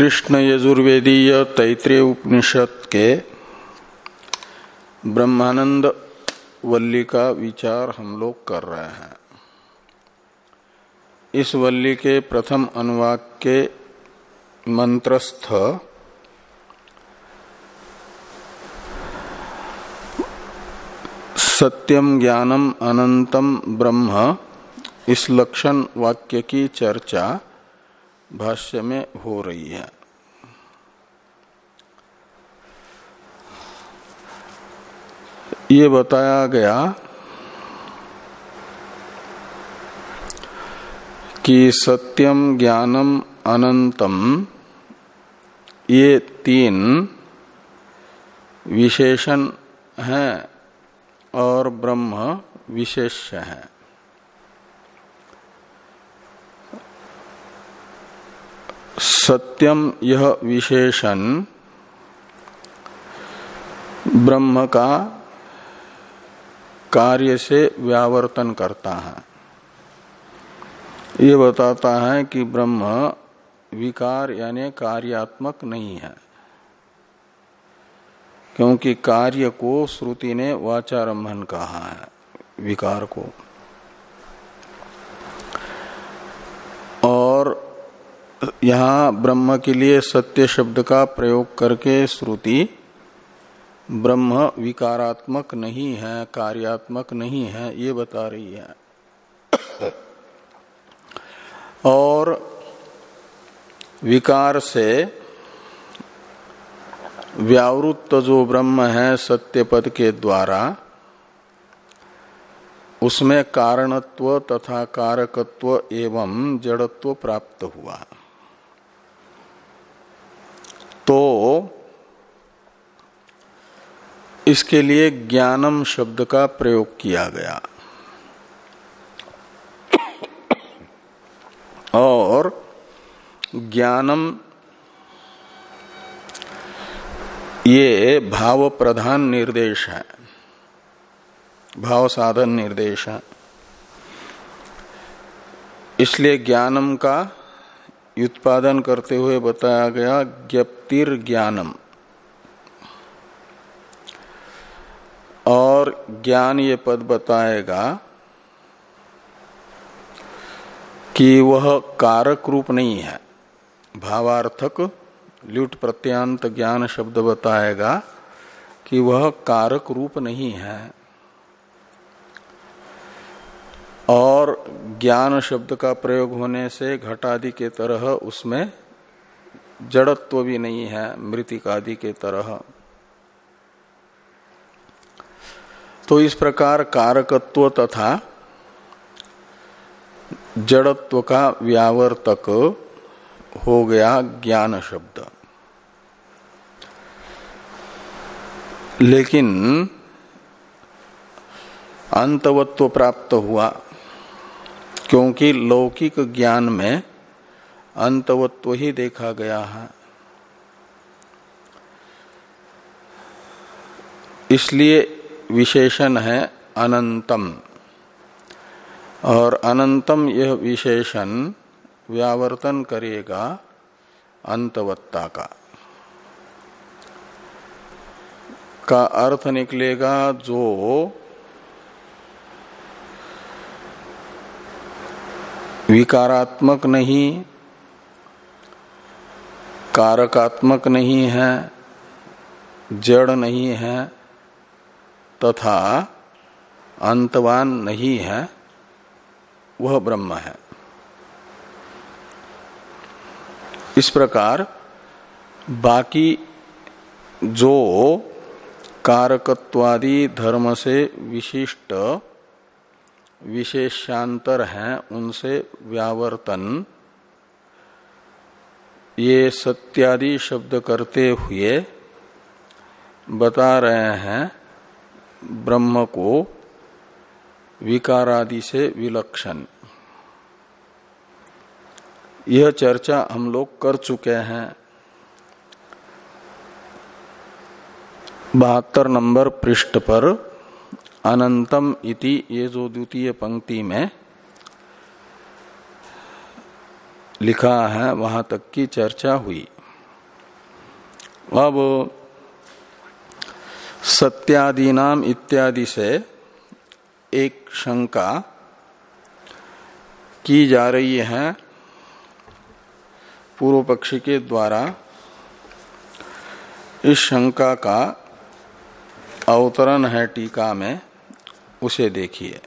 कृष्ण यजुर्वेदीय तैतृय उपनिषद के ब्रह्मानंद वल्ली का विचार हम लोग कर रहे हैं। इस वल्ली के प्रथम अनुवाक के मंत्रस्थ सत्यम ज्ञानम अनंतम ब्रह्म, इस लक्षण वाक्य की चर्चा भाष्य में हो रही है। ये बताया गया कि सत्यम ज्ञानम अनंतम, ये तीन विशेषण हैं और ब्रह्म विशेष्य है। सत्यम यह विशेषण ब्रह्म का कार्य से व्यावर्तन करता है। ये बताता है कि ब्रह्म विकार यानी कार्यात्मक नहीं है, क्योंकि कार्य को श्रुति ने वाचारंभन कहा है, विकार को और यहाँ ब्रह्म के लिए सत्य शब्द का प्रयोग करके श्रुति ब्रह्म विकारात्मक नहीं है, कार्यात्मक नहीं है, ये बता रही है। और विकार से व्यावृत्त जो ब्रह्म है सत्य पद के द्वारा, उसमें कारणत्व तथा कारकत्व एवं जड़त्व प्राप्त हुआ। तो इसके लिए ज्ञानम शब्द का प्रयोग किया गया। और ज्ञानम ये भाव प्रधान निर्देश है। भाव साधन निर्देश है। इसलिए ज्ञानम का उत्पादन करते हुए बताया गया ज्ञप्तिर ज्ञानम। और ज्ञान ये पद बताएगा कि वह कारक रूप नहीं है। भावार्थक ल्युट प्रत्यांत ज्ञान शब्द बताएगा कि वह कारक रूप नहीं है। और ज्ञान शब्द का प्रयोग होने से घटादि के तरह उसमें जड़त्व भी नहीं है, मृतिकादि के तरह। तो इस प्रकार कारकत्व तथा जड़त्व का व्यावर्तक हो गया ज्ञान शब्द। लेकिन अंतवत्व प्राप्त हुआ। क्योंकि लौकिक ज्ञान में अंतवत्व ही देखा गया है। इसलिए विशेषण है अनंतम। और अनंतम यह विशेषण व्यावर्तन करेगा अंतवत्ता का। का अर्थ निकलेगा जो विकारात्मक नहीं, कारकात्मक नहीं है, जड़ नहीं है, तथा अंतवान नहीं है, वह ब्रह्म है। इस प्रकार बाकी जो कारकत्वादि धर्म से विशिष्ट विशेषांतर हैं उनसे व्यावर्तन। ये सत्यादि शब्द करते हुए बता रहे हैं ब्रह्म को विकारादि से विलक्षण। यह चर्चा हम लोग कर चुके हैं। बहत्तर नंबर पृष्ठ पर अनंतम इति ये जो द्वितीय पंक्ति में लिखा है, वहाँ तक की चर्चा हुई। अब सत्यादि नाम इत्यादि से एक शंका की जा रही है पूर्व पक्षी के द्वारा। इस शंका का अवतरण है टीका में। उसे देखिए।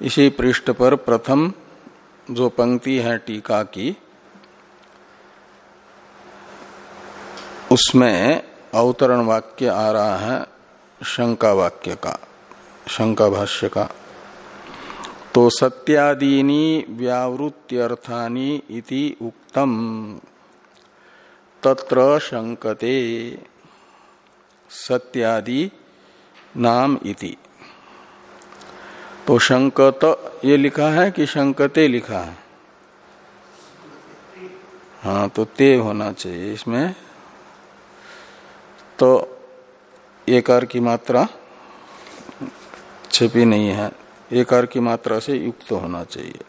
इसी पृष्ठ पर प्रथम जो पंक्ति है टीका की, उसमें अवतरण वाक्य आ रहा है शंका वाक्य का, शंका भाष्य का। तो सत्यादीनी व्यावृत्त्यर्थानी इति उक्तम, तत्र शंकते सत्यादि नाम इति। तो शंकत, ये लिखा है कि शंकते लिखा है? हाँ तो ते होना चाहिए इसमें। तो एकार की मात्रा छिपी नहीं है। एकार की मात्रा से युक्त होना चाहिए।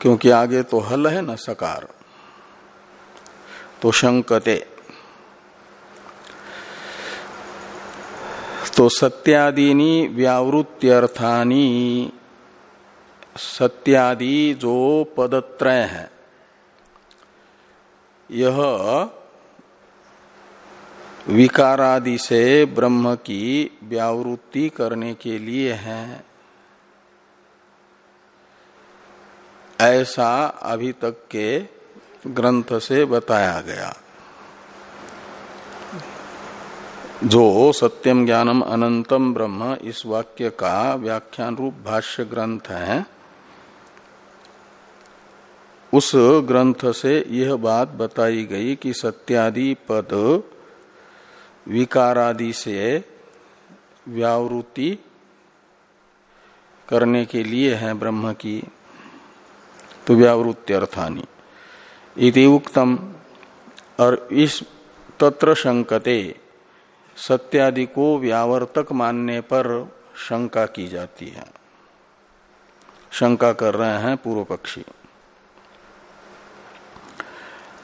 क्योंकि आगे तो हल है ना सकार। तो शंकते। तो सत्यादीनी व्यावृत्त्यर्थानी सत्यादि जो पदत्रय। है यह विकारादि से ब्रह्म की व्यावृत्ति करने के लिए है। ऐसा अभी तक के ग्रंथ से बताया गया। जो सत्यम ज्ञानम अनंतम ब्रह्म इस वाक्य का व्याख्यान रूप भाष्य ग्रंथ है, उस ग्रंथ से यह बात बताई गई कि सत्यादि पद विकारादि से व्यावृत्ति करने के लिए है ब्रह्म की तो व्यावृत्ति अर्थानी। इति उक्तम। और इस तत्र शंकते सत्यादि को व्यावर्तक मानने पर शंका की जाती है। शंका कर रहे हैं पूर्व पक्षी।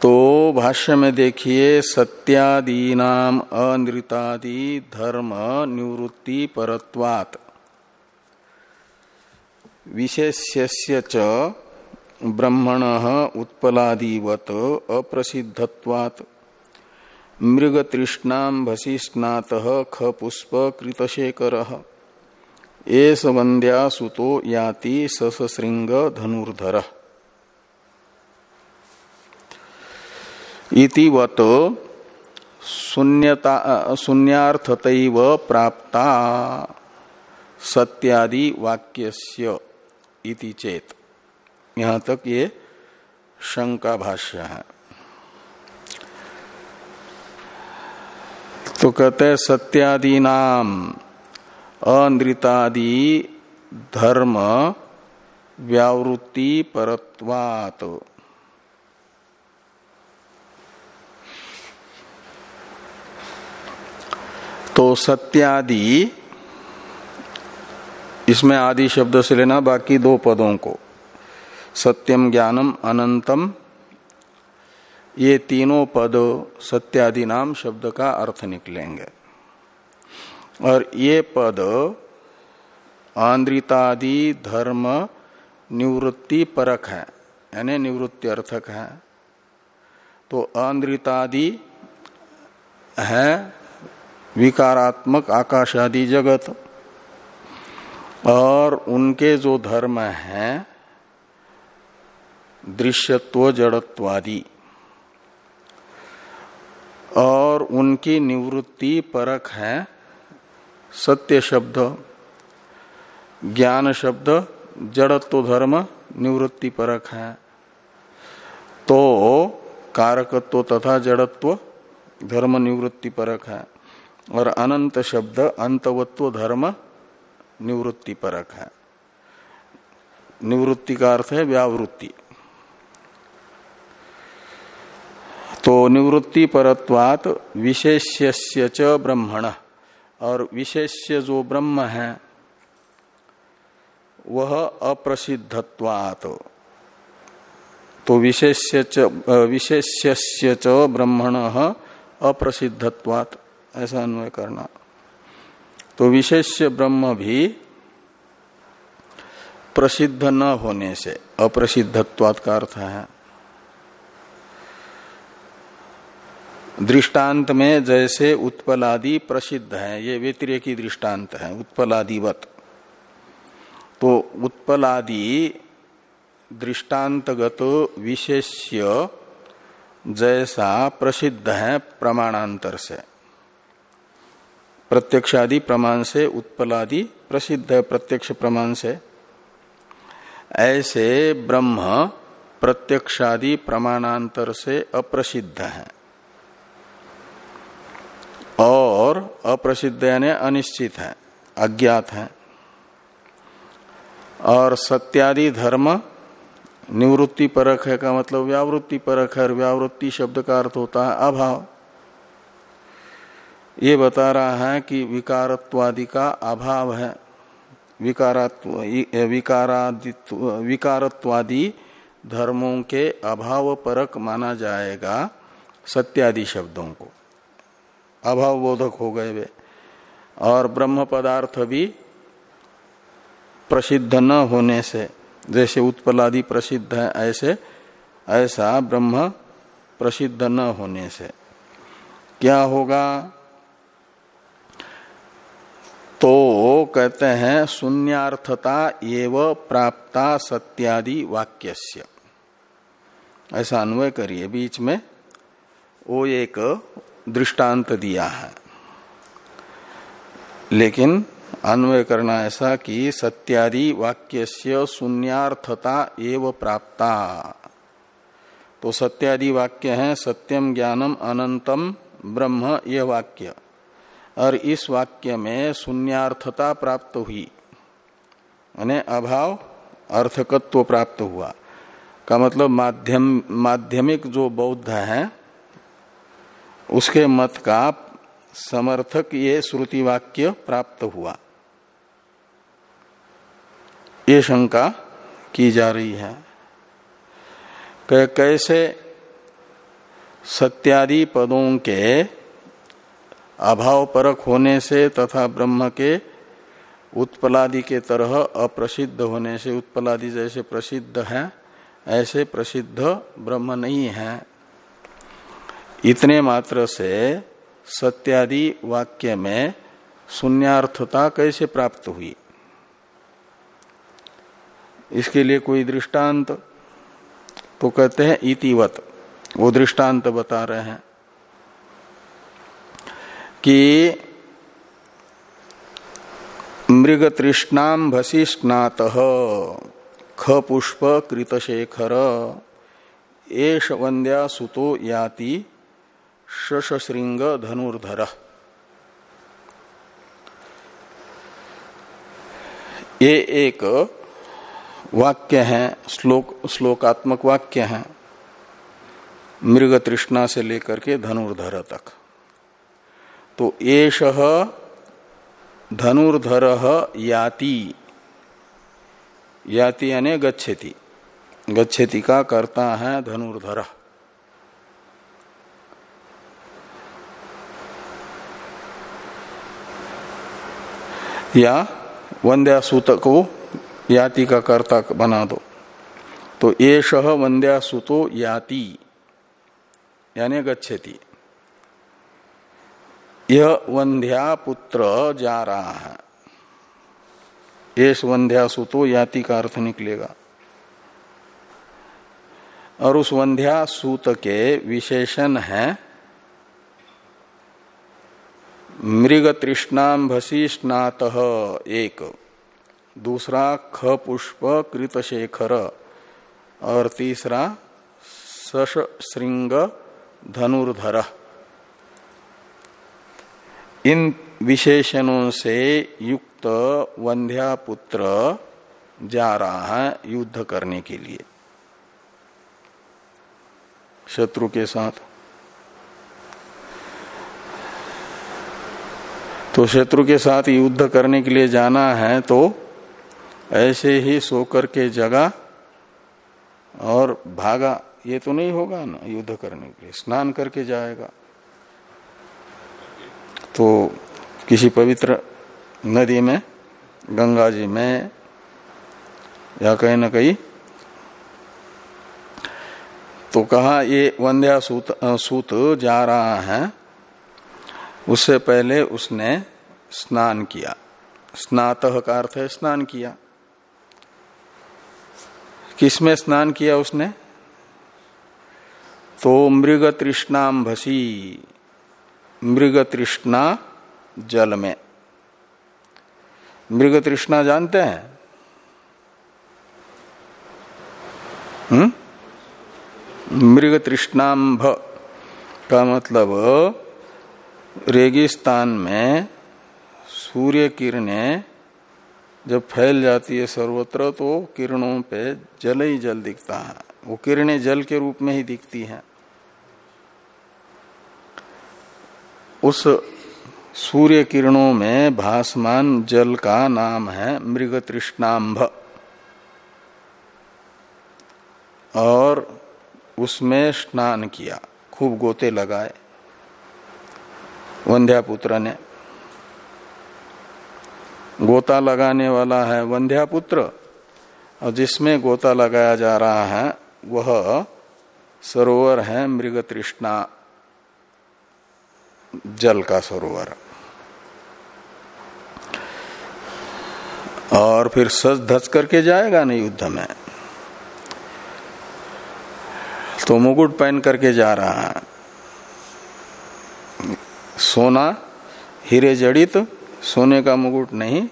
तो भाष्य में देखिए, सत्यादीनाम अनृतादि धर्म निवृत्ति परत्वात। विशेष्य च ब्रह्मण उत्पलादिवत अप्रसिद्धत्वात्। मृग तृष्णाभसी स्नात ख पुष्प कृतशेखर एस वंद्या सुतो याति ससृंग धनुर्धर इतिवत शून्यार्थत प्राप्ता सत्यादि वाक्यस्य इति चेत। यहाँ तक ये शंका भाष्य है कहते हैं सत्यादि नाम अनृतादि धर्म व्यावृत्ति परत्वात। तो सत्यादि, इसमें आदि शब्द से लेना बाकी दो पदों को। सत्यम ज्ञानम अनंतम ये तीनों पद सत्यादि नाम शब्द का अर्थ निकलेंगे। और ये पद आंद्रितादि धर्म निवृत्ति परक है, यानी निवृत्ति अर्थक है। तो आंद्रितादि है विकारात्मक आकाश आदि जगत, और उनके जो धर्म हैं, दृश्यत्व, जड़त्वादि। और उनकी निवृत्ति परक है। सत्य शब्द, ज्ञान शब्द, जड़त्व धर्म निवृत्ति परक है। तो कारकत्व तथा जड़त्व धर्म निवृत्ति परक है। और अनंत शब्द, अंतवत्व धर्म निवृत्ति परक है। निवृत्ति का अर्थ है व्यावृत्ति। तो निवृत्ति परत्वात विशेष्य च ब्रह्मण। और विशेष्य जो ब्रह्म है, वह अप्रसिद्धत्वात। तो विशेष्य विशेष्य च ब्रह्मण अप्रसिद्धत्वात, ऐसा अन्वय करना। तो विशेष्य ब्रह्म भी प्रसिद्ध न होने से, अप्रसिद्धत्वात का अर्थ है। दृष्टांत में जैसे उत्पलादि प्रसिद्ध है, ये व्यतिरेकी दृष्टांत है, उत्पलादिवत। तो उत्पलादि दृष्टांतगत विशेष्य जैसा प्रसिद्ध है प्रमाणांतर से। प्रत्यक्षादि प्रमाण से, उत्पलादि प्रसिद्ध है प्रत्यक्ष प्रमाण से। ऐसे ब्रह्म प्रत्यक्षादि प्रमाणांतर से अप्रसिद्ध है। और अप्रसिद्ध यानी अनिश्चित है, अज्ञात है। और सत्यादि धर्म निवृत्ति परक है का मतलब व्यावृत्ति परक है, व्यावृत्ति शब्द का अर्थ होता है अभाव। ये बता रहा है कि विकारत्वादि का अभाव है। विकारात्व विकारत्वादि धर्मों के अभाव परक माना जाएगा सत्यादि शब्दों को। अभाव बोधक हो गए वे। और ब्रह्म पदार्थ भी प्रसिद्ध न होने से, जैसे उत्पलादि प्रसिद्ध है, ऐसे, ऐसा ब्रह्म प्रसिद्ध न होने से। क्या होगा? तो कहते हैं, शून्यार्थता एव प्राप्ता सत्यादि वाक्यस्य। ऐसा अन्वय करिए, बीच में, वो एक दृष्टांत दिया है। लेकिन अन्वय करना ऐसा कि सत्यादि वाक्य से शून्यार्थता एव प्राप्ता। तो सत्यादि वाक्य है, सत्यम ज्ञानम अनंतम ब्रह्म यह वाक्य। और इस वाक्य में शून्यार्थता प्राप्त हुई। यानी अभाव, अर्थकत्व प्राप्त हुआ। का मतलब माध्यम, माध्यमिक जो बौद्ध है उसके मत का समर्थक ये श्रुति वाक्य प्राप्त हुआ। ये शंका की जा रही है। कि कैसे सत्यादि पदों के अभाव परक होने से तथा ब्रह्म के उत्पलादि के तरह अप्रसिद्ध होने से, उत्पलादि जैसे प्रसिद्ध है, ऐसे प्रसिद्ध ब्रह्म नहीं है। इतने मात्र से सत्यादि वाक्य में शून्यार्थता कैसे प्राप्त हुई? इसके लिए कोई दृष्टांत? तो कहते हैं इतिवत। वो दृष्टांत बता रहे हैं कि मृग तृष्णाम भसिष्णात ख पुष्प कृतशेखर एष वंद्या सुतो याति शशृंग धनुर्धर ये एक वाक्य है, श्लोक, श्लोकात्मक वाक्य है मृग तृष्णा से लेकर के धनुर्धर तक। तो एष धनुर्धर याति। याति यानी गच्छति। गच्छति का करता है धनुर्धर। या वंद्या सूत को याति का कर्ता बना दो तो ये शह वंद्या सुतो याति, यानी गच्छति। यह वंध्या पुत्र जा रहा है येष वंध्या सुतो याति का अर्थ निकलेगा। और उस वंध्या सूत के विशेषण है मृग तृष्णाम स्नात एक। दूसरा ख पुष्प कृत शेखर और तीसरा सश श्रृंग धनुर्धर इन विशेषणों से युक्त वंध्या पुत्र जा रहा है युद्ध करने के लिए। शत्रु के साथ तो शत्रु के साथ युद्ध करने के लिए जाना है तो ऐसे ही सोकर के जगह और भागा। ये तो नहीं होगा ना युद्ध करने के लिए। स्नान करके जाएगा। तो किसी पवित्र नदी में, गंगा जी में, या कहीं ना कहीं तो कहा ये वंध्या सूत सूत जा रहा है उससे पहले उसने स्नान किया। स्नात का अर्थ है स्नान किया। किसमें स्नान किया उसने? तो मृग तृष्णाम भसी। मृग तृष्णा जल में। मृग तृष्णा जानते हैं? हम्म? मृग तृष्णाम्भ का मतलब रेगिस्तान में सूर्य किरणें जब फैल जाती है सर्वत्र तो किरणों पे जल ही जल दिखता है। वो किरणें जल के रूप में ही दिखती हैं। उस सूर्य किरणों में भासमान जल का नाम है मृग तृष्णाम्भ और उसमें स्नान किया, खूब गोते लगाए। वंध्यापुत्र ने। गोता लगाने वाला है वंध्यापुत्र। और जिसमें गोता लगाया जा रहा है, वह सरोवर है मृग तृष्णा जल का सरोवर। और फिर सज धस करके जाएगा ना युद्ध में। तो मुकुट पहन करके जा रहा है। सोना, हीरे जड़ित, सोने का मुकुट नहीं,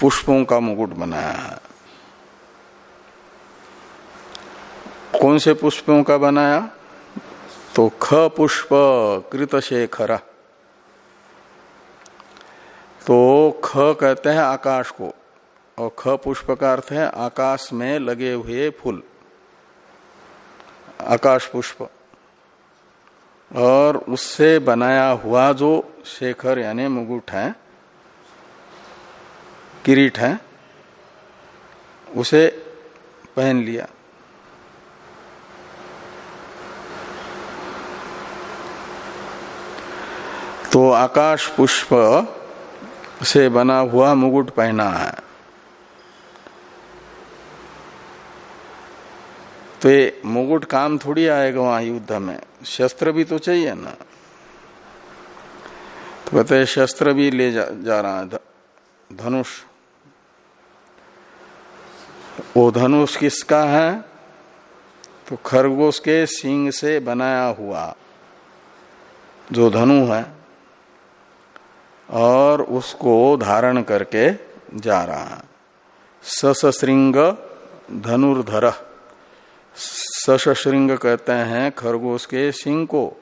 पुष्पों का मुकुट बनाया है कौन से पुष्पों का बनाया? तो ख पुष्प कृत शेखर तो ख कहते हैं आकाश को, और ख पुष्प का अर्थ है आकाश में लगे हुए फूल। आकाश पुष्प। और उससे बनाया हुआ जो शेखर यानी मुगुट है, किरीट है, उसे पहन लिया। तो आकाश पुष्प से बना हुआ मुकुट पहना है। तो ये मुकुट काम थोड़ी आएगा वहाँ युद्ध में। शस्त्र भी तो चाहिए ना। तो कहते शस्त्र भी ले जा, जा रहा है धनुष। वो धनुष किसका है? तो खरगोश के सिंग से बनाया हुआ जो धनु है और उसको धारण करके जा रहा है। ससृंग धनुर्धर। सशृंग कहते हैं, खरगोश के सिंह को,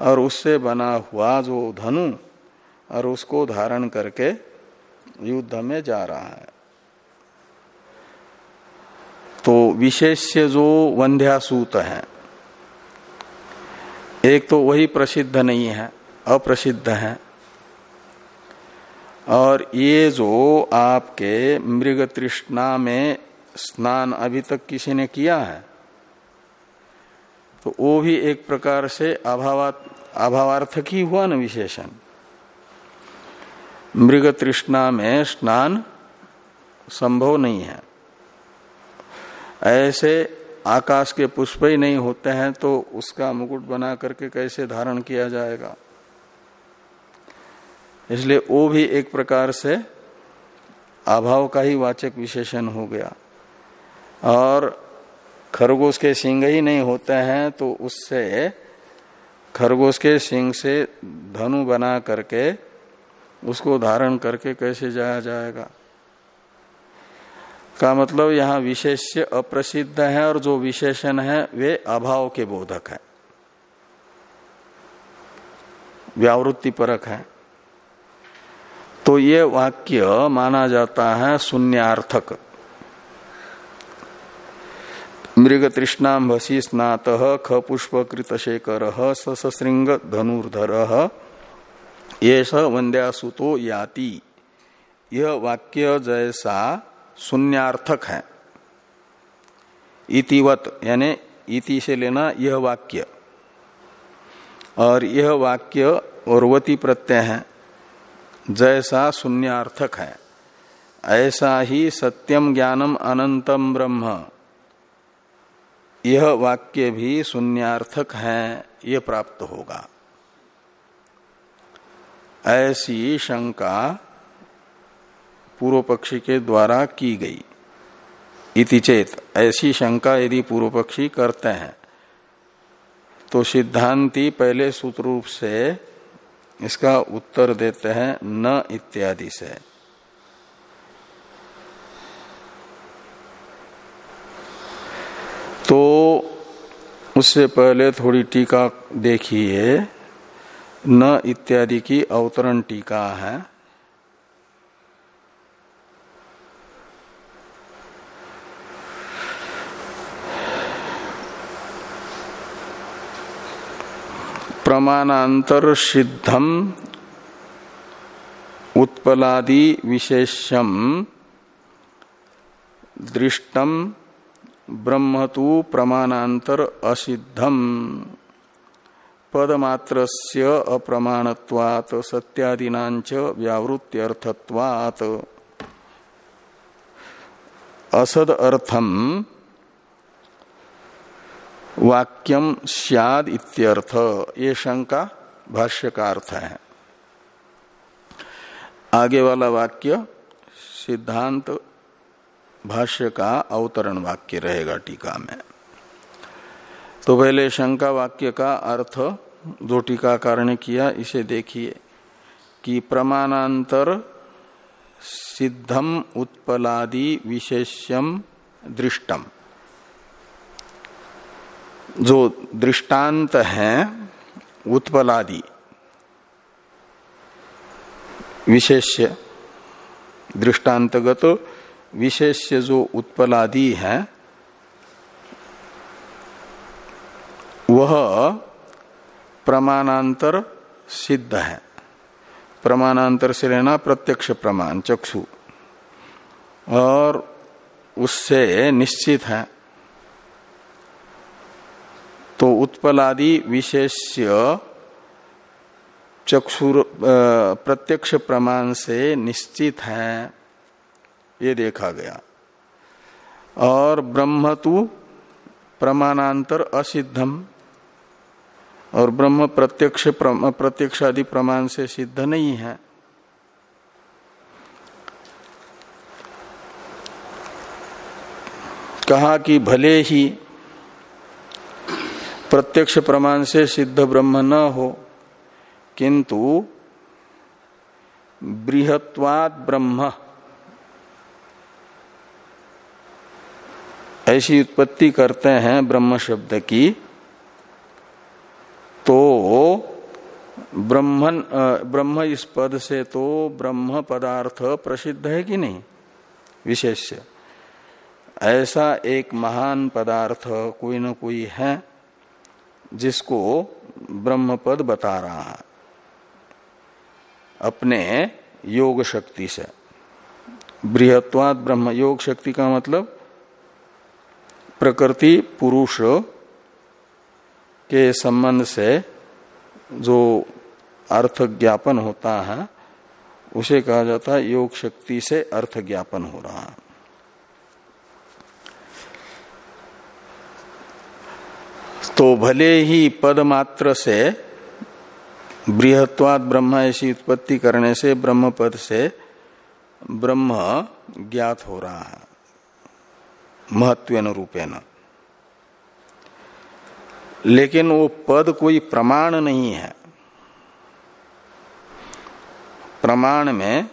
और उससे बना हुआ जो धनु, और उसको धारण करके युद्ध में जा रहा है। तो विशेष्य जो वंध्यासूत है, एक तो वही प्रसिद्ध नहीं है, अप्रसिद्ध है, और ये जो आपके मृग तृष्णा में स्नान अभी तक किसी ने किया है तो वो भी एक प्रकार से अभावार्थक ही हुआ ना विशेषण। मृग तृष्णा में स्नान संभव नहीं है। ऐसे आकाश के पुष्प ही नहीं होते हैं तो उसका मुकुट बना करके कैसे धारण किया जाएगा? इसलिए वो भी एक प्रकार से अभाव का ही वाचक विशेषण हो गया। और खरगोश के सिंग ही नहीं होते हैं तो उससे खरगोश के सिंग से धनु बना करके उसको धारण करके कैसे जाया जाएगा? का मतलब यहाँ विशेष्य अप्रसिद्ध है और जो विशेषण है, वे अभाव के बोधक है। व्यावृत्ति परक है। तो ये वाक्य माना जाता है शून्यार्थक। मृग भसी स्नात, ख पुष्प कृत शेखर ससृंग धनुर्धर ये स वंद्यासुतो याति। यह वाक्य जैसा शून्यार्थक है। इतिवत, यानी इति से लेना यह वाक्य। और यह वाक्य और वती प्रत्यय है जैसा शून्यार्थक है। ऐसा ही सत्यम ज्ञानम अनंतम ब्रह्म। यह वाक्य भी शून्यार्थक है यह प्राप्त होगा। ऐसी शंका पूर्व पक्षी के द्वारा की गई। इति चेत, ऐसी शंका यदि पूर्व पक्षी करते हैं तो सिद्धांति पहले सूत्र रूप से इसका उत्तर देते हैं न इत्यादि से। तो उससे पहले थोड़ी टीका देखिए। न इत्यादि की अवतरण टीका है। प्रमाणांतर सिद्धम उत्पलादि विशेषम दृष्टम ब्रह्म तो प्रमाणांतर असिद्धम। पदमात्र अप्रमाणत्वात् सत्यादीनाच व्यावृत्त्यर्थत्वात् असद अर्थम वाक्यम सियाद इत्यर्थ। ये शंका भाष्य का अर्थ है। आगे वाला वाक्य सिद्धांत भाष्य का अवतरण वाक्य रहेगा टीका में। तो पहले शंका वाक्य का अर्थ जो टीकाकार ने किया, इसे देखिए कि प्रमाणांतर सिद्धम उत्पलादि विशेष्यम दृष्टम। जो दृष्टांत है, उत्पलादि विशेष्य दृष्टांतगत विशेष्य जो उत्पलादि है, वह प्रमाणांतर सिद्ध है। प्रमाणांतर से लेना प्रत्यक्ष प्रमाण, चक्षु। और उससे निश्चित है। तो उत्पलादि विशेष्य चक्षुर प्रत्यक्ष प्रमाण से निश्चित है। ये देखा गया। और ब्रह्म तु प्रमाणांतर असिद्धम। और ब्रह्म प्रत्यक्ष प्रत्यक्ष आदि प्रमाण से सिद्ध नहीं है। कहा कि भले ही प्रत्यक्ष प्रमाण से सिद्ध ब्रह्म न हो, किंतु बृहत्वाद ब्रह्म। ऐसी उत्पत्ति करते हैं ब्रह्म शब्द की तो ब्रह्मन ब्रह्म इस पद से तो ब्रह्म पदार्थ प्रसिद्ध है कि नहीं? विशेष ऐसा एक महान पदार्थ कोई न कोई है जिसको ब्रह्म पद बता रहा है, अपने योग शक्ति से। बृहत्वाद ब्रह्म, योग शक्ति का मतलब प्रकृति पुरुष के संबंध से जो अर्थ ज्ञापन होता है, उसे कहा जाता है योग शक्ति से अर्थ ज्ञापन हो रहा है। तो भले ही पद मात्र से, बृहत्वाद ब्रह्म ऐसी उत्पत्ति करने से ब्रह्म पद से ब्रह्म ज्ञात हो रहा है। महत्व रूपेण लेकिन वो पद कोई प्रमाण नहीं है। प्रमाण में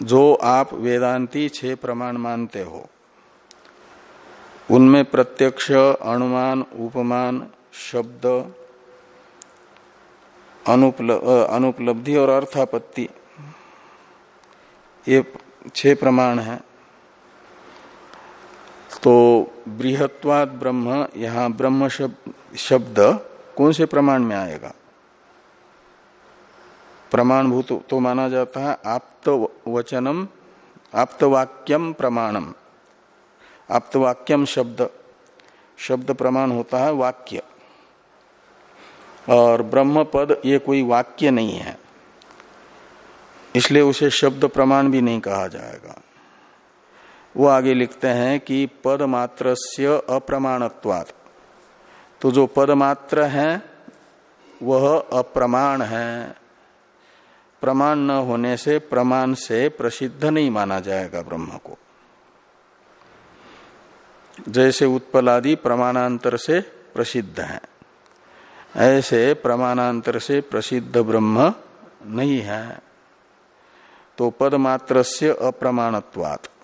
जो आप वेदांती छह प्रमाण मानते हो उनमें प्रत्यक्ष अनुमान उपमान शब्द अनुपल, अनुपलब्धि और अर्थापत्ति ये छह प्रमाण है। तो बृहत्वाद ब्रह्म, यहाँ ब्रह्म शब्द कौन से प्रमाण में आएगा? प्रमाणभूत तो माना जाता है आप्त वचनम आप्तवाक्यम प्रमाणम। आप्तवाक्यम शब्द शब्द प्रमाण होता है वाक्य। और ब्रह्म पद ये कोई वाक्य नहीं है, इसलिए उसे शब्द प्रमाण भी नहीं कहा जाएगा। वो आगे लिखते हैं कि पद मात्र से अप्रमाणत्वात्। तो जो पद मात्र है, वह अप्रमाण है। प्रमाण न होने से, प्रमाण से प्रसिद्ध नहीं माना जाएगा ब्रह्म को। जैसे उत्पल आदि प्रमाणांतर से प्रसिद्ध है, ऐसे प्रमाणांतर से प्रसिद्ध ब्रह्म नहीं है। तो पदमात्र से अप्रमाणत्वात्।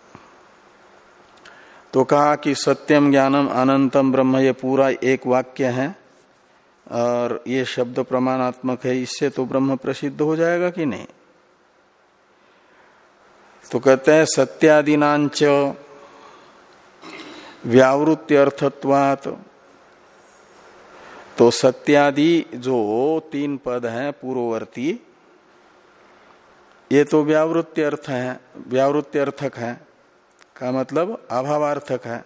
तो कहा कि सत्यम ज्ञानम अनंतम ब्रह्म, ये पूरा एक वाक्य है और ये शब्द प्रमाणात्मक है, इससे तो ब्रह्म प्रसिद्ध हो जाएगा कि नहीं? तो कहते हैं, सत्यादिनाच व्यावृत्ति अर्थत्वात तो सत्यादि जो तीन पद हैं, पूर्ववर्ती, ये तो व्यावृत्ति अर्थ है व्यावृत्ति अर्थक है। का मतलब अभावार्थक है।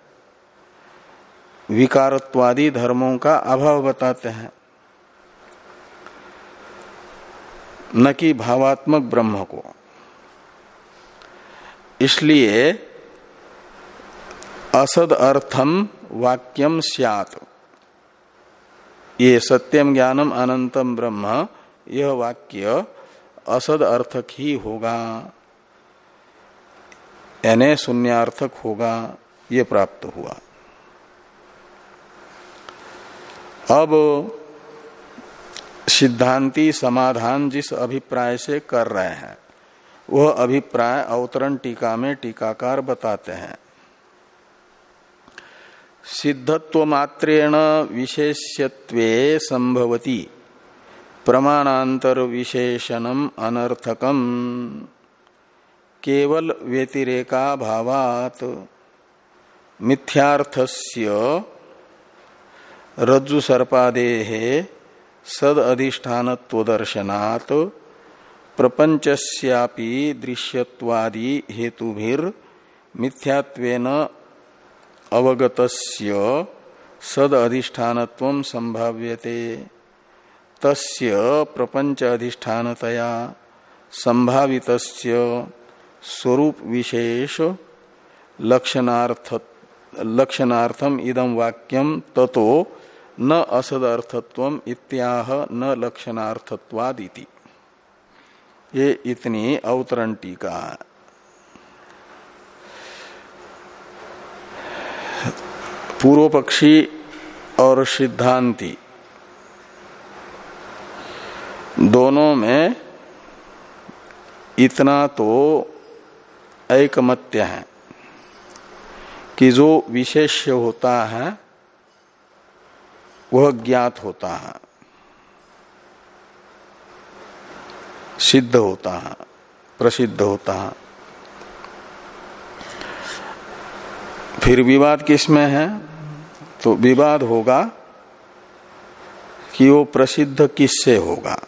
विकारत्वादी धर्मों का अभाव बताते हैं। न कि भावात्मक ब्रह्म को। इसलिए असद अर्थम वाक्यम सियात। ये सत्यम ज्ञानम अनंतम ब्रह्म, यह वाक्य असद अर्थक ही होगा। यानी शून्यार्थक होगा, ये प्राप्त हुआ। अब सिद्धांति समाधान जिस अभिप्राय से कर रहे हैं, वह अभिप्राय अवतरण टीका में टीकाकार बताते हैं। सिद्धत्व मात्रेण विशेष्यत्वे संभवती प्रमाणांतर विशेषणम अनर्थकम। केवल व्यतिरेका भावात मिथ्यार्थस्य रज्जु सर्पादे सद अधिष्ठानत्व दर्शनात् प्रपंचस्यापि दृश्यत्वादि हेतुभिर मिथ्यात्वेन अवगतस्य सद संभाव्यते तस्य प्रपंच अधिष्ठानतया संभावितस्य स्वरूप विशेष लक्षणार्थ, लक्षणार्थम इदम वाक्यम ततो न असदर्थत्व इत्याह न लक्षणार्थत्वादिति। ये इतनी अवतरण टीका। पूर्व पक्षी और सिद्धांति। दोनों में इतना तो एकमत्य है कि जो विशेष्य होता है, वह ज्ञात होता है, सिद्ध होता है, प्रसिद्ध होता है। फिर विवाद किसमें है? तो विवाद होगा कि वो प्रसिद्ध किससे होगा?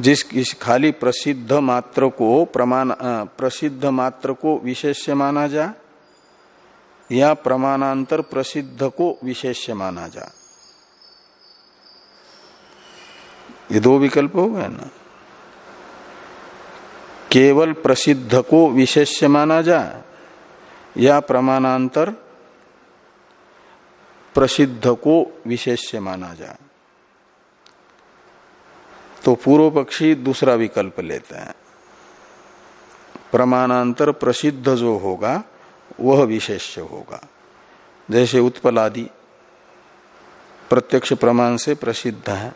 जिस किस खाली प्रसिद्ध मात्र को प्रमाण प्रसिद्ध मात्र को विशेष्य माना जा, या प्रमाणांतर प्रसिद्ध को विशेष्य माना जा। ये दो विकल्प हो गए ना। केवल प्रसिद्ध को विशेष्य माना जा, या प्रमाणांतर प्रसिद्ध को विशेष्य माना जाए तो पूर्व पक्षी दूसरा विकल्प लेते हैं। प्रमाणांतर प्रसिद्ध जो होगा, वह विशेष्य होगा। जैसे उत्पल आदि प्रत्यक्ष प्रमाण से प्रसिद्ध है।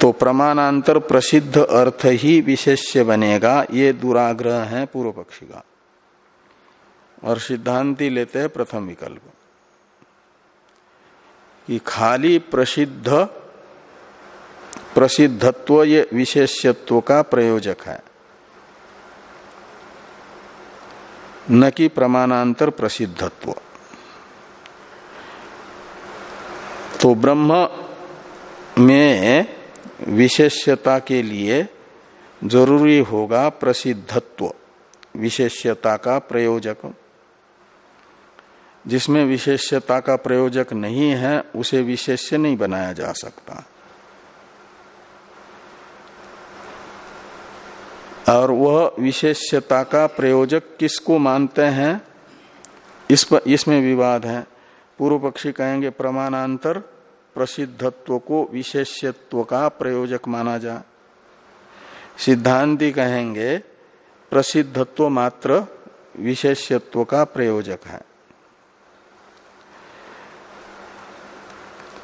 तो प्रमाणांतर प्रसिद्ध अर्थ ही विशेष्य बनेगा, ये दुराग्रह है पूर्व पक्षी का। और सिद्धांति लेते हैं प्रथम विकल्प। कि खाली प्रसिद्ध प्रसिद्धत्व ये विशेष्यत्व का प्रयोजक है। न कि प्रमाणांतर प्रसिद्धत्व। तो ब्रह्म में विशेष्यता के लिए ज़रूरी होगा प्रसिद्धत्व, विशेष्यता का प्रयोजक। जिसमें विशेष्यता का प्रयोजक नहीं है, उसे विशेष्य नहीं बनाया जा सकता। और वह विशेष्यता का प्रयोजक किसको मानते हैं? इस पर इसमें विवाद है। पूर्व पक्षी कहेंगे प्रमाणांतर प्रसिद्धत्व को विशेष्यत्व का प्रयोजक माना जा। सिद्धांति कहेंगे प्रसिद्धत्व मात्र विशेष्यत्व का प्रयोजक है।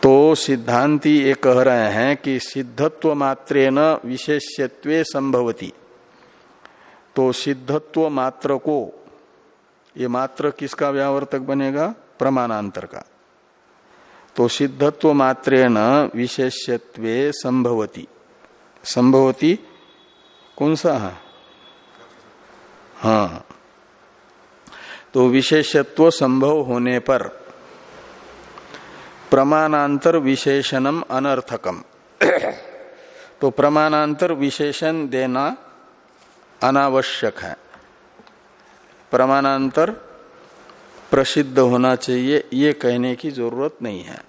तो सिद्धांति ये कह रहे हैं कि सिद्धत्व मात्रे न विशेष्यत्व संभवती। तो सिद्धत्व मात्र को, ये मात्र किसका व्यावर्तक बनेगा? प्रमाणांतर का। तो सिद्धत्व मात्रे न विशेष्यत्व संभवती। संभवती कौन सा? है। हाँ तो विशेषत्व संभव होने पर प्रमाणांतर विशेषणम अनर्थकम। तो प्रमाणांतर विशेषण देना अनावश्यक है। प्रमाणांतर प्रसिद्ध होना चाहिए, ये कहने की ज़रूरत नहीं है।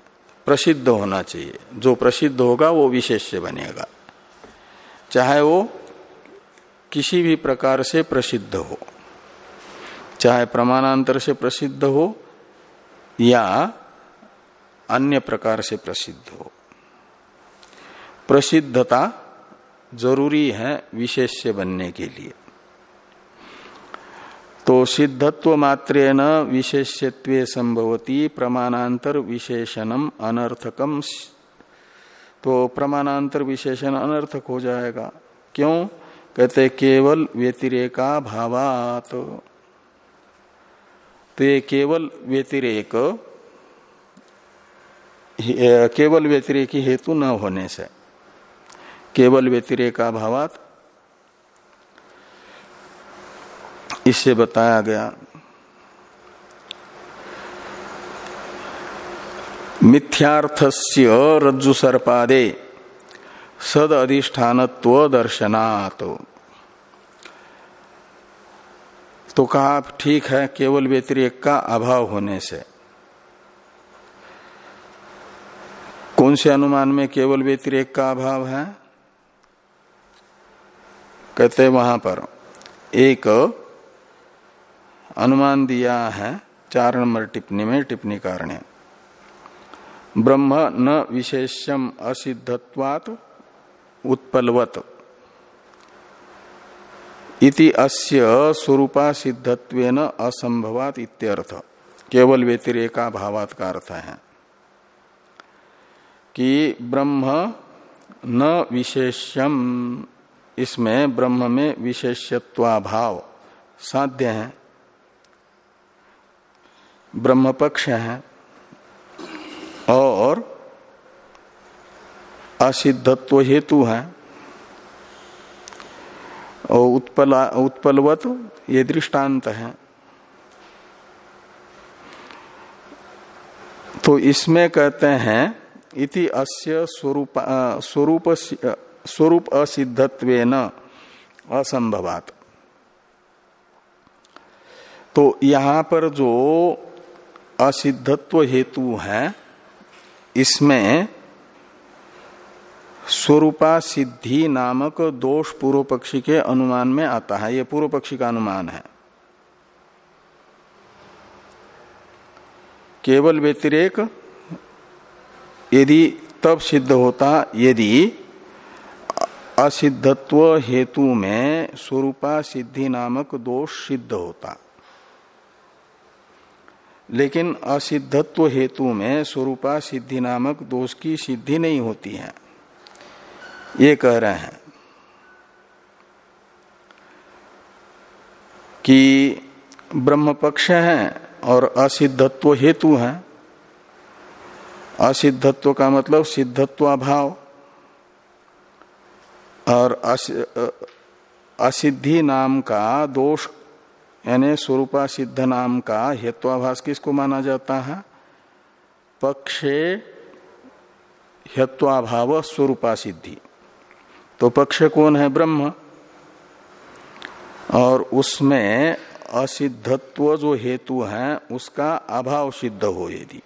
प्रसिद्ध होना चाहिए। जो प्रसिद्ध होगा, वो विशेष्य बनेगा। चाहे वो किसी भी प्रकार से प्रसिद्ध हो, चाहे प्रमाणांतर से प्रसिद्ध हो, या अन्य प्रकार से प्रसिद्ध हो। प्रसिद्धता ज़रूरी है विशेष्य बनने के लिए। तो सिद्धत्व मात्रे न विशेष्यत्व संभवती प्रमाणांतर विशेषणम अनर्थकम तो प्रमाणांतर विशेषण अनर्थक हो जाएगा। क्यों? कहते केवल व्यतिरेका भावात। तो ये केवल व्यतिरेक केवल व्यतिरेकी हेतु न होने से। केवल व्यतिरेका भावात इससे बताया गया। मिथ्यार्थस्य रज्जु सर्पादे सद अधिष्ठानत्व दर्शनात्। तो कहा ठीक है, केवल व्यतिरेक का अभाव होने से। कौन से अनुमान में केवल व्यतिरेक का अभाव है? कहते वहाँ पर, एक अनुमान दिया है, चार नंबर टिप्पणी में, टिप्पणी कारण। ब्रह्म न विशेषम असिद्धत्वात उत्पलवत। इति अस्य स्वरूपा सिद्धत्वेन असंभवात इत्यर्थ। केवल व्यतिरेका भावात का अर्थ है। कि ब्रह्म न विशेष्यम इसमें ब्रह्म में विशेषत्वाभाव साध्य है। ब्रह्म पक्ष है और असिद्धत्व हेतु है। और उत्पल, उत्पलवत ये दृष्टांत है। तो इसमें कहते हैं, इति अस्य स्वरूप स्वरूप स्वरूप असिद्धत्व असंभवात। तो यहाँ पर जो असिद्धत्व हेतु है, इसमें स्वरूपा सिद्धि नामक दोष पूर्व पक्षी के अनुमान में आता है। यह पूर्व पक्षी का अनुमान है। केवल व्यतिरेक, यदि तब सिद्ध होता, यदि असिद्धत्व हेतु में स्वरूपा सिद्धि नामक दोष सिद्ध होता। लेकिन असिद्धत्व हेतु में स्वरूपा सिद्धि नामक दोष की सिद्धि नहीं होती है। ये कह रहे हैं कि ब्रह्म पक्ष है और असिद्धत्व हेतु है। असिद्धत्व का मतलब सिद्धत्व अभाव और असिद्धि नाम का दोष, यानी स्वरूपा सिद्ध नाम का हेत्वाभास किसको माना जाता है? पक्षे हेत्वाभाव स्वरूपा सिद्धि। तो पक्ष कौन है? ब्रह्म। और उसमें असिद्धत्व जो हेतु है, उसका अभाव सिद्ध हो यदि।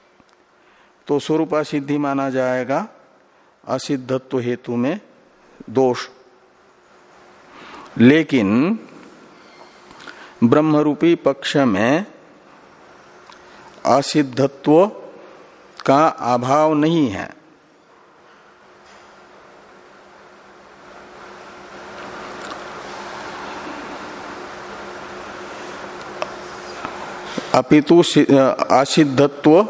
तो स्वरूपा सिद्धि माना जाएगा असिद्धत्व हेतु में। दोष। लेकिन ब्रह्मरूपी पक्ष में असिद्धत्व का अभाव नहीं है। अपितु असिद्धत्व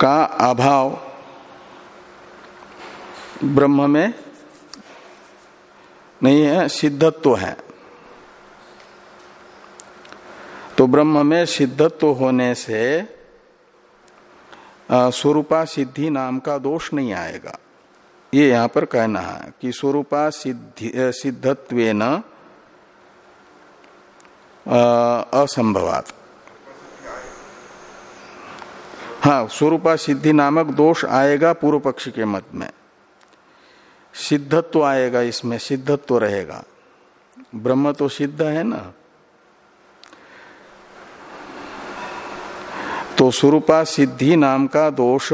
का अभाव ब्रह्म में नहीं है, सिद्धत्व है। तो ब्रह्म में सिद्धत्व होने से स्वरूपा सिद्धि नाम का दोष नहीं आएगा। ये यहाँ पर कहना है कि स्वरूपा सिद्धि सिद्धत्व असंभवात। हाँ स्वरूपा सिद्धि नामक दोष आएगा पूर्व पक्ष के मत में। सिद्धत्व आएगा इसमें, सिद्धत्व रहेगा। ब्रह्म तो सिद्ध है ना? तो स्वरूपा सिद्धि नाम का दोष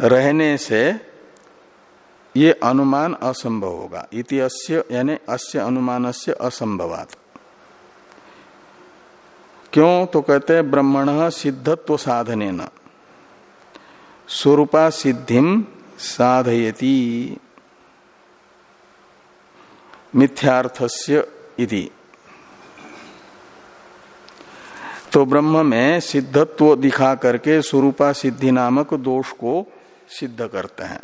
रहने से ये अनुमान असंभव होगा। इति अस्य, यानी अस्य अनुमान से असंभवात। क्यों? तो कहते हैं ब्रह्मण सिद्धत्व साधने न स्वरूपा सिद्धिम साधयती। मिथ्यार्थस्य इति। तो ब्रह्म में सिद्धत्व दिखा करके स्वरूपा सिद्धि नामक दोष को सिद्ध करते हैं।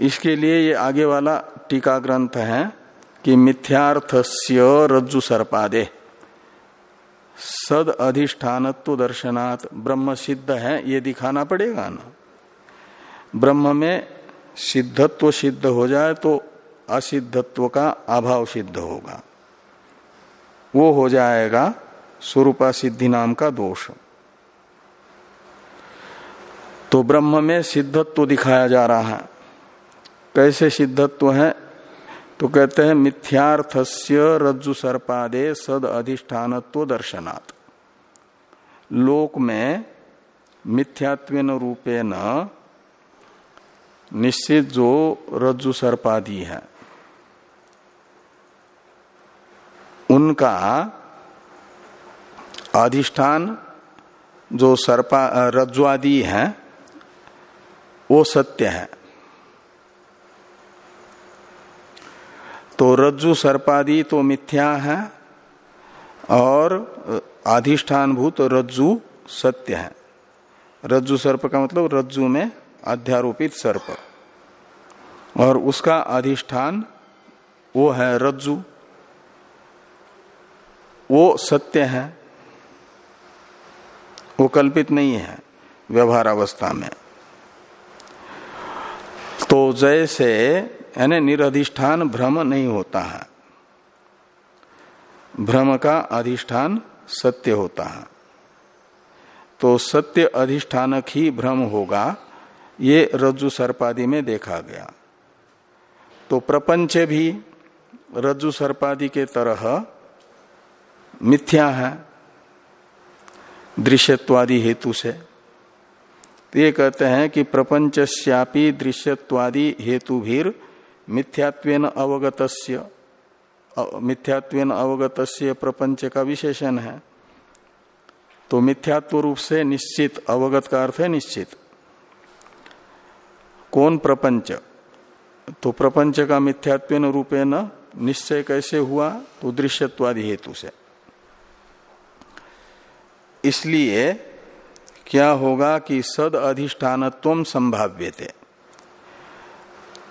इसके लिए ये आगे वाला टीका ग्रंथ है कि मिथ्यार्थस्य रज्जु सर्पादे। सद अधिष्ठानत्व दर्शनात् ब्रह्म सिद्ध है, ये दिखाना पड़ेगा ना। ब्रह्म में सिद्धत्व सिद्ध हो जाए तो असिद्धत्व का अभाव सिद्ध होगा। वो हो जाएगा स्वरूपा सिद्धि नाम का दोष। तो ब्रह्म में सिद्धत्व दिखाया जा रहा है। कैसे सिद्धत्व है? तो कहते हैं, मिथ्यार्थस्य रज्जु सर्पादे सद अधिष्ठानत्व दर्शनात्। लोक में मिथ्यात्व रूपे न निश्चित जो रज्जु सर्पादि है, उनका अधिष्ठान जो सर्पा, रज्जुआदि है, वो सत्य है। तो रज्जु सर्पादि तो मिथ्या है और अधिष्ठान भूत रज्जु सत्य है। रज्जु सर्प का मतलब रज्जु में अध्यारोपित सर्प। और उसका अधिष्ठान वो है रज्जु। वो सत्य है। वो कल्पित नहीं है व्यवहार अवस्था में। तो जैसे यानी निरधिष्ठान भ्रम नहीं होता है। भ्रम का अधिष्ठान सत्य होता है। तो सत्य अधिष्ठानक ही भ्रम होगा, ये रज्जु सर्पादि में देखा गया। तो प्रपंच भी रज्जु सर्पादि के तरह मिथ्या है, दृश्यत्वादि हेतु से। तो ये कहते हैं कि प्रपंच श्यापी दृश्यत्वादि हेतु भीर मिथ्यात्वेन अवगतस्य मिथ्यात्वेन अवगतस्य प्रपंच का विशेषण है। तो मिथ्यात्व रूप से निश्चित, अवगत का अर्थ है निश्चित। कौन प्रपंच? तो प्रपंच का मिथ्यात्व रूपे न निश्चय कैसे हुआ? तो दृश्यत्वादि हेतु से। इसलिए क्या होगा कि सद अधिष्ठानत्व संभाव्य थे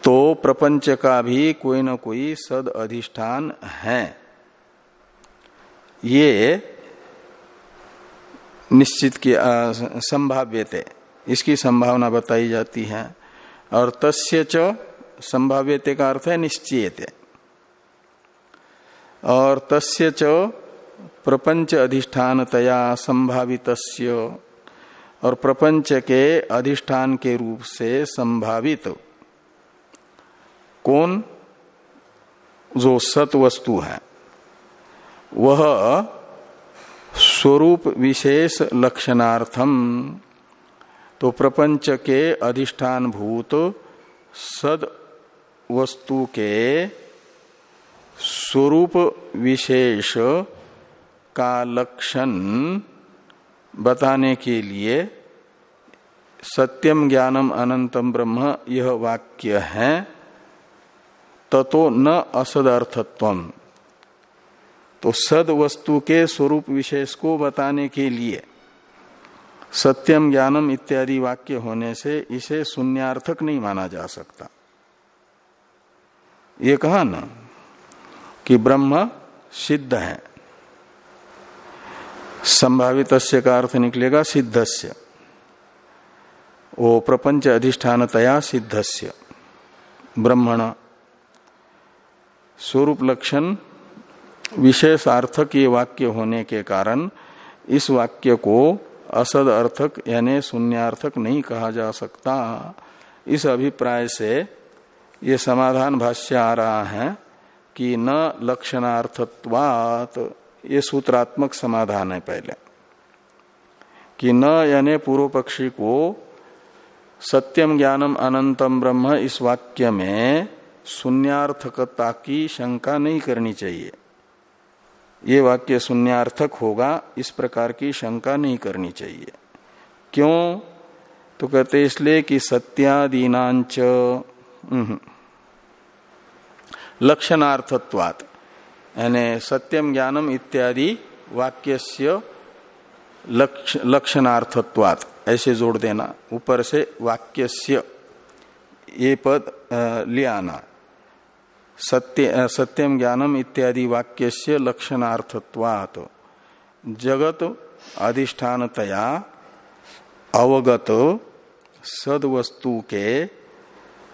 तो प्रपंच का भी कोई ना कोई सद अधिष्ठान है। ये निश्चित की संभाव्यते। इसकी संभावना बताई जाती है। और तस्य च संभाव्यते का अर्थ है निश्चयते और तस्य च प्रपंच अधिष्ठानतया संभावित और प्रपंच के अधिष्ठान के रूप से संभावित। कौन? जो सत वस्तु है। वह स्वरूप विशेष लक्षणार्थम। तो प्रपंच के अधिष्ठान भूत सद वस्तु के स्वरूप विशेष का लक्षण बताने के लिए सत्यम ज्ञानम अनंतम ब्रह्म यह वाक्य है। ततो न असद अर्थत्व तो सद वस्तु के स्वरूप विशेष को बताने के लिए, सत्यम ज्ञानम इत्यादि वाक्य होने से इसे शून्यार्थक नहीं माना जा सकता। ये कहा ना कि ब्रह्म सिद्ध है। संभावित का अर्थ निकलेगा सिद्धस्य। वो प्रपंच अधिष्ठानतया सिद्धस्य। ब्रह्मण स्वरूप लक्षण विशेषार्थक ये वाक्य होने के कारण इस वाक्य को असद अर्थक यानी शून्यार्थक नहीं कहा जा सकता। इस अभिप्राय से ये समाधान भाष्य आ रहा है कि न लक्षणार्थत्वात, ये सूत्रात्मक समाधान है पहले। कि न यानी पूर्व पक्षी को सत्यम ज्ञानम अनंतम ब्रह्म इस वाक्य में शून्यार्थकता की शंका नहीं करनी चाहिए। ये वाक्य शून्यार्थक होगा, इस प्रकार की शंका नहीं करनी चाहिए। क्यों? तो कहते इसलिए कि सत्यादीनाच लक्षणार्थत्वात, यानी सत्यम ज्ञानम इत्यादि वाक्यस्य लक्ष, लक्षणार्थत्वात, ऐसे जोड़ देना, ऊपर से वाक्यस्य ये पद ले आना। सत्य सत्यम ज्ञानम इत्यादि वाक्य से लक्षणार्थत्वात्। जगत अधिष्ठानतया अवगत सदवस्तु के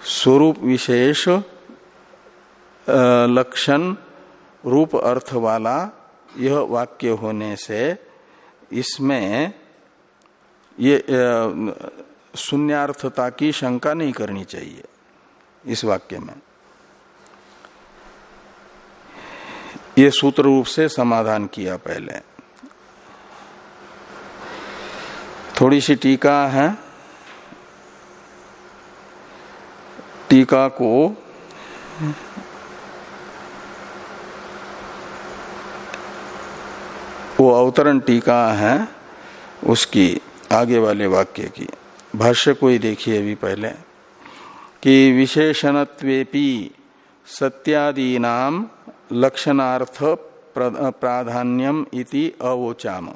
स्वरूप विशेष लक्षण, रूप अर्थ वाला यह वाक्य होने से इसमें ये शून्यार्थता की शंका नहीं करनी चाहिए इस वाक्य में। ये सूत्र रूप से समाधान किया पहले। थोड़ी सी टीका है। टीका को वो अवतरण टीका है उसकी, आगे वाले वाक्य की। भाष्य को ही देखिए अभी पहले कि विशेषणत्वेपी सत्यादीनाम लक्षणार्थ प्राधान्यम इति अवोचाम।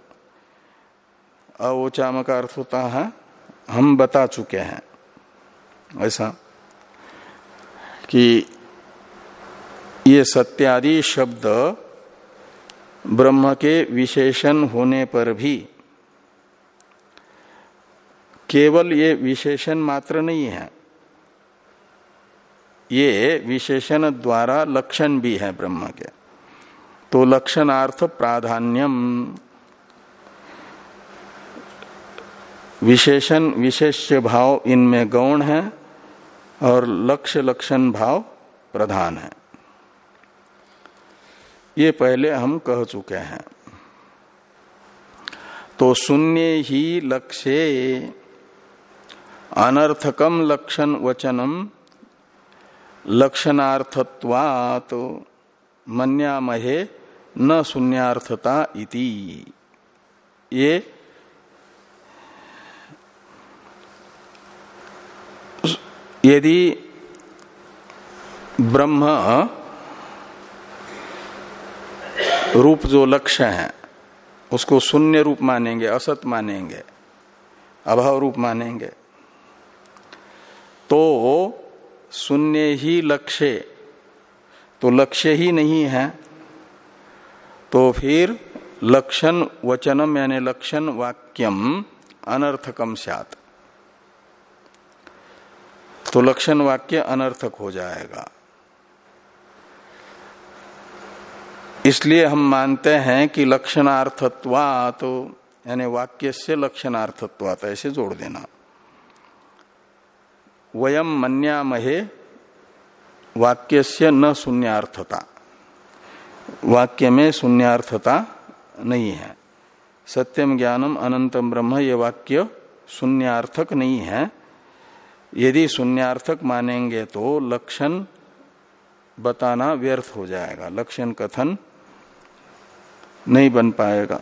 अवोचाम का अर्थ होता है, हम बता चुके हैं। ऐसा कि ये सत्यादि शब्द ब्रह्म के विशेषण होने पर भी केवल ये विशेषण मात्र नहीं है। ये विशेषण द्वारा लक्षण भी है ब्रह्म के। तो लक्षणार्थ प्राधान्यम। विशेषण, विशेष्य भाव इनमें गौण है और लक्ष्य, लक्षण भाव प्रधान है। ये पहले हम कह चुके हैं। तो शून्य ही लक्ष्य, अनर्थकम लक्षण वचनम लक्षणार्थत्वात मन्यामहे न शून्यार्थता इति। ये यदि ब्रह्म रूप जो लक्ष्य है, उसको शून्य रूप मानेंगे, असत मानेंगे, अभाव रूप मानेंगे तो शून्य ही लक्ष्य। तो लक्ष्य ही नहीं है। तो फिर लक्षण वचनम यानी लक्षण वाक्यम अनर्थकम सात तो लक्षण वाक्य अनर्थक हो जाएगा। इसलिए हम मानते हैं कि लक्षणार्थत्वा तो यानी वाक्य से लक्षणार्थत्वात, ऐसे जोड़ देना। वयम मन्यामहे वाक्य से न शून्यार्थता। वाक्य में शून्यार्थता नहीं है। सत्यम ज्ञानम अनंतम ब्रह्म ये वाक्य शून्यार्थक नहीं है। यदि शून्यार्थक मानेंगे तो लक्षण बताना व्यर्थ हो जाएगा। लक्षण कथन नहीं बन पाएगा।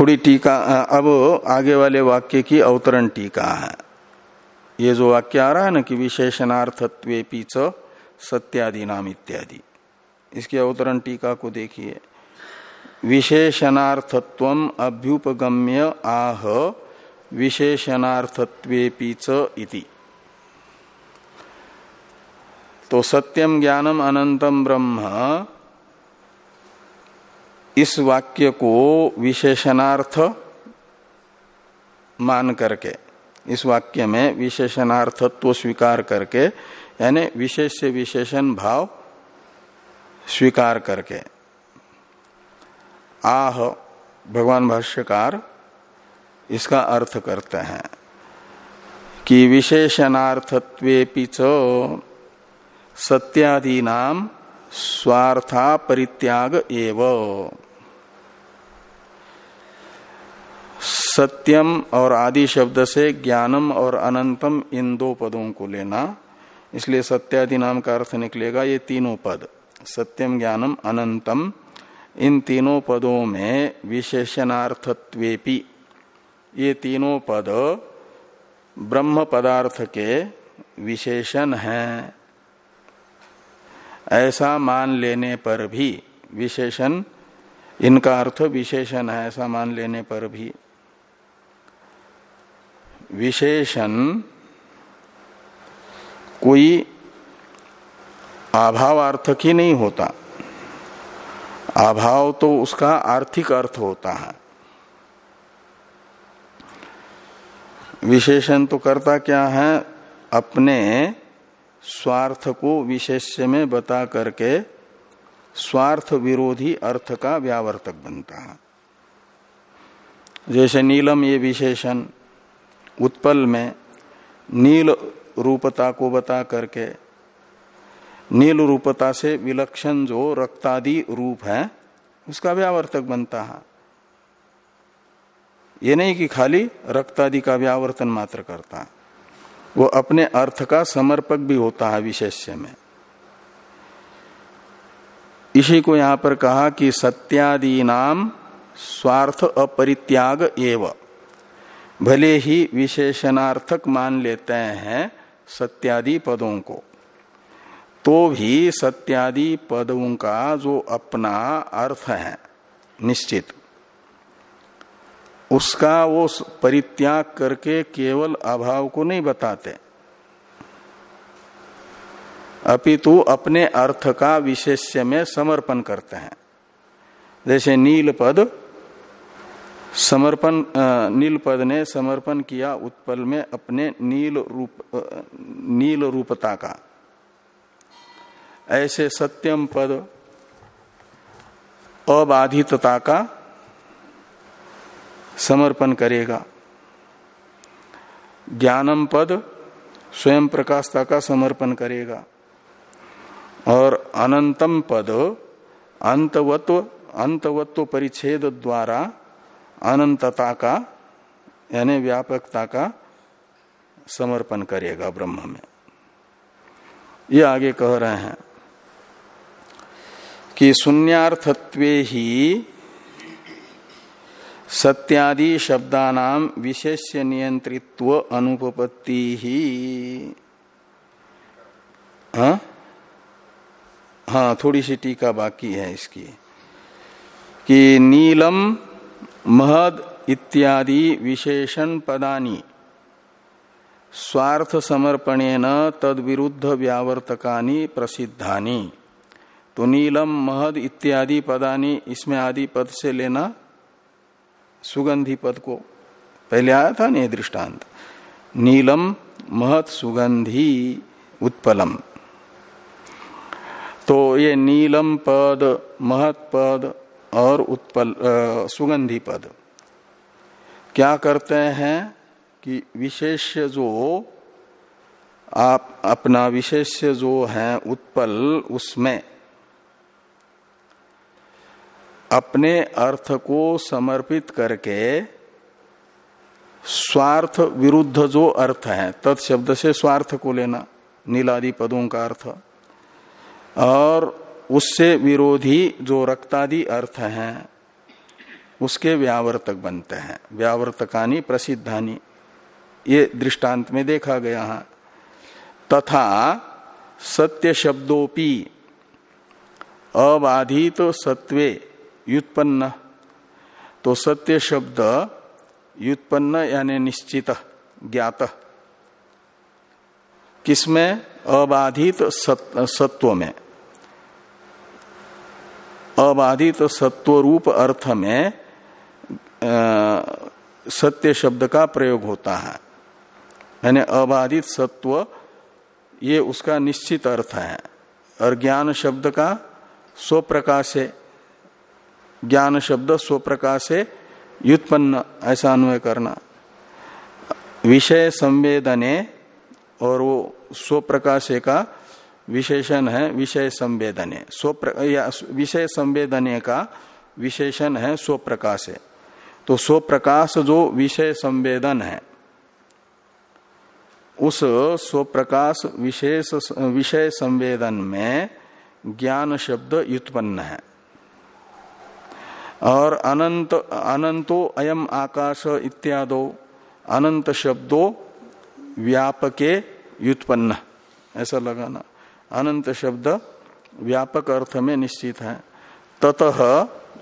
थोड़ी टीका अब आगे वाले वाक्य की अवतरण टीका है। ये जो वाक्य आ रहा है ना कि विशेषणार्थत्वे पीच सत्यादि नाम इत्यादि, इसकी अवतरण टीका को देखिए। विशेषणार्थत्व अभ्युपगम्य आह विशेषणार्थत्वे पीच इति। तो सत्यम ज्ञानम अनंतम ब्रह्म इस वाक्य को विशेषणार्थ मान करके, इस वाक्य में विशेषणार्थत्व तो स्वीकार करके, यानी विशेष से विशेषण भाव स्वीकार करके। आह, भगवान भाष्यकार इसका अर्थ करते हैं कि विशेषणार्थत्वे पिच सत्यादि नाम स्वार्था परित्याग एव। सत्यम और आदि शब्द से ज्ञानम और अनंतम इन दो पदों को लेना। इसलिए सत्यादि नाम का अर्थ निकलेगा ये तीनों पद। सत्यम, ज्ञानम, अनंतम, इन तीनों पदों में विशेषणार्थत्वेपि। ये तीनों पद ब्रह्म पदार्थ के विशेषण हैं। ऐसा मान लेने पर भी विशेषण, इनका अर्थ विशेषण है, ऐसा मान लेने पर भी। विशेषण कोई अभावार्थक ही नहीं होता। अभाव तो उसका आर्थिक अर्थ होता है। विशेषण तो करता क्या है? अपने स्वार्थ को विशेष्य में बता करके स्वार्थ विरोधी अर्थ का व्यावर्तक बनता है। जैसे नीलम ये विशेषण उत्पल में नील रूपता को बता करके, नील रूपता से विलक्षण जो रक्तादि रूप है, उसका व्यावर्तक बनता है। ये नहीं कि खाली रक्तादि का व्यावर्तन मात्र करता वो अपने अर्थ का समर्पक भी होता है विशेष्य में। इसी को यहाँ पर कहा कि सत्यादि नाम स्वार्थ अपरित्याग एव। भले ही विशेषणार्थक मान लेते हैं सत्यादि पदों को तो भी सत्यादि पदों का जो अपना अर्थ है, निश्चित, उसका वो परित्याग करके केवल अभाव को नहीं बताते। अपितु अपने अर्थ का विशेष्य में समर्पण करते हैं। जैसे नील पद समर्पण नील पद ने समर्पण किया उत्पल में अपने नील रूप नील रूपता का। ऐसे सत्यम पद अबाधितता का समर्पण करेगा। ज्ञानम पद स्वयं प्रकाशता का समर्पण करेगा। और अनंतम पद अंतवत्व अंतवत्व परिच्छेद द्वारा अनंतता का, यानी व्यापकता का समर्पण करेगा ब्रह्म में। ये आगे कह रहे हैं कि शून्यार्थत्वे ही सत्यादि शब्दानाम विशेष नियंत्रित्व अनुपपत्ति ही। हाँ? हाँ थोड़ी सी टीका बाकी है इसकी कि नीलम महद इत्यादि विशेषण पदानी। स्वार्थ समर्पणेन तद विरुद्ध व्यावर्तकानी प्रसिद्धानी। तो नीलम महद इत्यादि पदानी इसमें आदि पद से लेना सुगंधि पद को। पहले आया था नहीं दृष्टांत। नीलम महत सुगंधी, उत्पलम। तो ये नीलम पद महत पद और उत्पल सुगंधी पद। क्या करते हैं कि विशेष जो, आप अपना विशेष जो है उत्पल, उसमें अपने अर्थ को समर्पित करके स्वार्थ विरुद्ध जो अर्थ है, तत्शब्द से स्वार्थ को लेना, नीलादि पदों का अर्थ। और उससे विरोधी जो रक्तादि अर्थ हैं, उसके व्यावर्तक बनते हैं। व्यावर्तकानी प्रसिद्धानी, ये दृष्टांत में देखा गया है। तथा सत्य शब्दोपि, अबाधित सत्वे युत्पन्न तो सत्य शब्द युत्पन्न यानी निश्चित, ज्ञात। किसमें? अबाधित सत्व में। अबाधित सत्व रूप अर्थ में सत्य शब्द का प्रयोग होता है। यानी अबाधित सत्व, ये उसका निश्चित अर्थ है। और ज्ञान शब्द का स्वप्रकाश है ज्ञान शब्द स्वप्रकाश युत्पन्न ऐसा अन्वय करना। विषय संवेदने और वो स्वप्रकाशे का विशेषण है विषय संवेदने विषय संवेदने का विशेषण है स्वप्रकाश। तो स्वप्रकाश जो विषय संवेदन है, उस स्वप्रकाश विशेष, विषय संवेदन में ज्ञान शब्द उत्पन्न है। और अनंत, अनंतो अयम आकाश इत्यादो, अनंत शब्दों व्यापके व्युत्पन्न। ऐसा लगाना अनंत शब्द व्यापक अर्थ में निश्चित है। ततः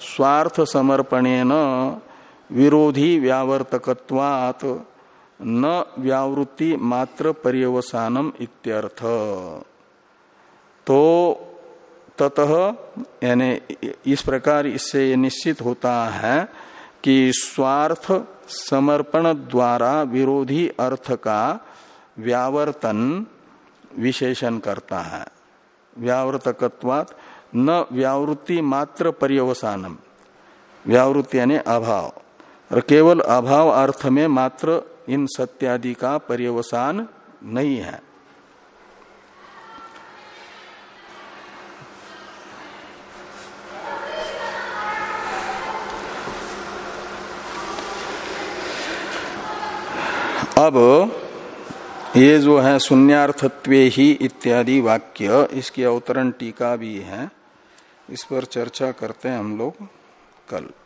स्वार्थ समर्पणेन विरोधी व्यावर्तकत्वात् न व्यावृत्ति मात्र पर्यवसानम इत्यर्थ। तो ततः यानी इस प्रकार इससे निश्चित होता है कि स्वार्थ समर्पण द्वारा विरोधी अर्थ का व्यावर्तन विशेषण करता है। व्यावर्तकत्वात न व्यावृत्ति मात्र पर्यवसानम। व्यावृत्ति यानी अभाव। और केवल अभाव अर्थ में मात्र इन सत्यादि का पर्यवसान नहीं है। अब ये जो है शून्यार्थत्व ही इत्यादि वाक्य, इसकी अवतरण टीका भी है। इस पर चर्चा करते हैं हम लोग कल।